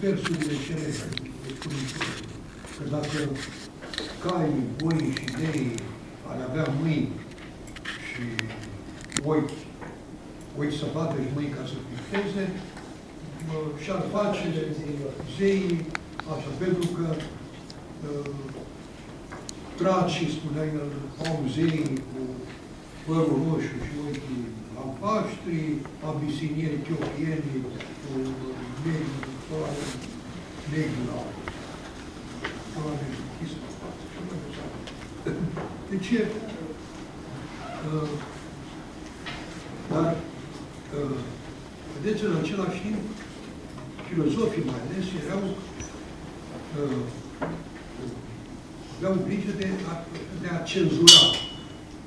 versurile cele exponențiale. Că dacă caii, boii și deii ar avea mâini și ochi, ochi să vadă și mâini ca să picteze, și-ar face zeii așa, pentru că uh, tracii, spunea el, au zeii cu părul roșu și ochii albaștri, abisinieni, etiopieni, cu negru, soare, negru la soare, închisă în față și mai departe. Deci, uh, dar, uh, vedeți, în același timp, filozofii mai ales erau uh, aveau grijă de a, de a cenzura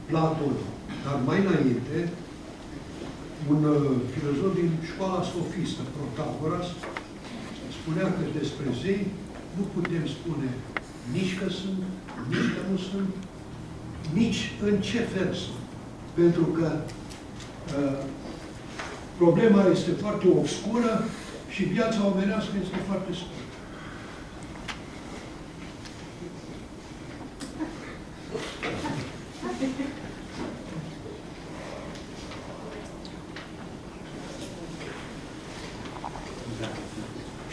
Platon. Dar mai înainte, un uh, filozof din școala sofistă, Protagoras, spunea că despre zei nu putem spune nici că sunt, nici că nu sunt, nici în ce fel sunt. Pentru că uh, problema este foarte obscură și viața omenească este foarte scurtă.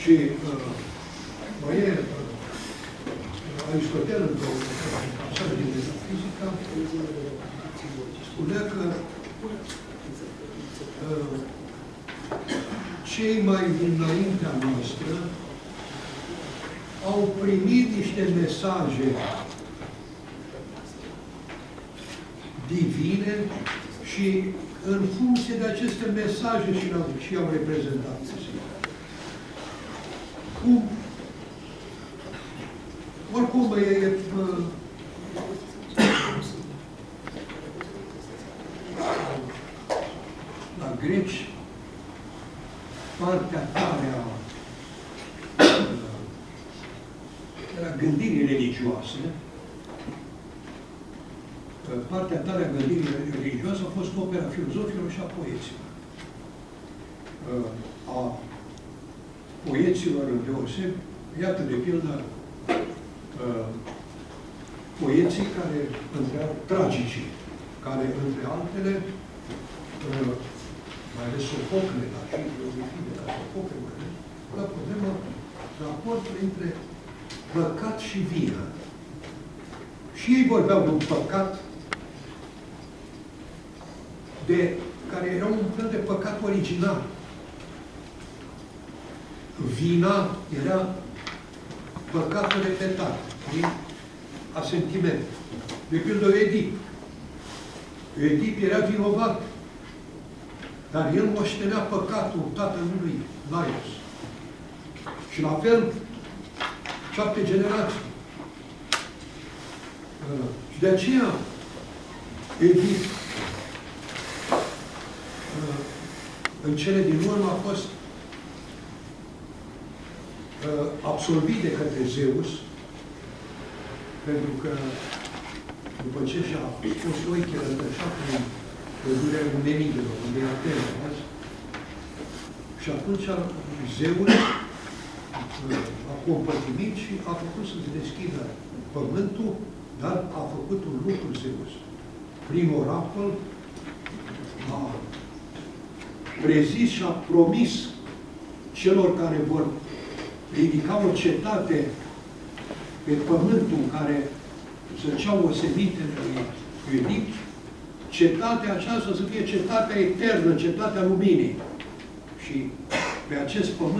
Și uh, mai e uh, Aristotel, într-o pasare din metafizica, spunea că uh, cei mai dinaintea noastră au primit niște mesaje divine și în funcție de aceste mesaje și, și au reprezentat cum oricum e, e la greci partea tare a era gândirii religioase partea tare a gândirii religioase a fost opera filozofilor și a poeților. A poeților deoseb, iată de pildă poeții care, între tragicii, care, între altele, mai ales Sofocle, dar și Euripide, dar Sofocle, mai ales, la problema raportul între păcat și vină. Și ei vorbeau de un păcat de, care era un fel de păcat original. Vina era păcatul repetat, prin asentiment. De pildă Edip. Edip era vinovat, dar el moștenea păcatul tatălui lui, Laios. Și la fel, șapte generații. Și de aceea, Edip în cele din urmă a fost uh, absolvit de către Zeus, pentru că după ce și-a spus oichele așa prin pădurea Numenidelor, unde e Atena, și atunci Zeus a compătimit și a făcut să se deschidă pământul, dar a făcut un lucru Zeus. Prin oracol a prezis și a promis celor care vor ridica o cetate pe pământul în care zăceau osemitele lui Edipt, cetatea aceasta să fie cetatea eternă, cetatea luminii. Și pe acest pământ